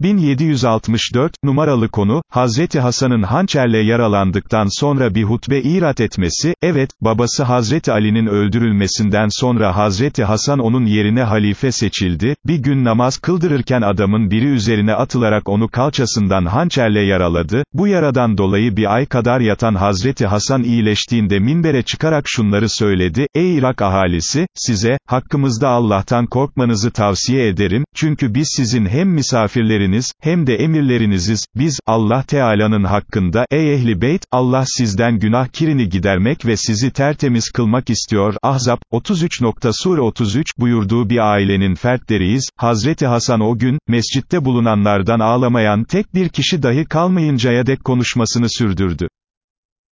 1764, numaralı konu, Hazreti Hasan'ın hançerle yaralandıktan sonra bir hutbe irat etmesi, evet, babası Hazreti Ali'nin öldürülmesinden sonra Hazreti Hasan onun yerine halife seçildi, bir gün namaz kıldırırken adamın biri üzerine atılarak onu kalçasından hançerle yaraladı, bu yaradan dolayı bir ay kadar yatan Hazreti Hasan iyileştiğinde minbere çıkarak şunları söyledi, ey Irak ahalisi, size, hakkımızda Allah'tan korkmanızı tavsiye ederim, çünkü biz sizin hem misafirleriniz, emirleriniz, hem de emirleriniziz, biz, Allah Teala'nın hakkında, ey ehli beyt, Allah sizden günah kirini gidermek ve sizi tertemiz kılmak istiyor, Ahzab, 33. Sur 33, buyurduğu bir ailenin fertleriyiz, Hazreti Hasan o gün, mescitte bulunanlardan ağlamayan tek bir kişi dahi kalmayıncaya dek konuşmasını sürdürdü.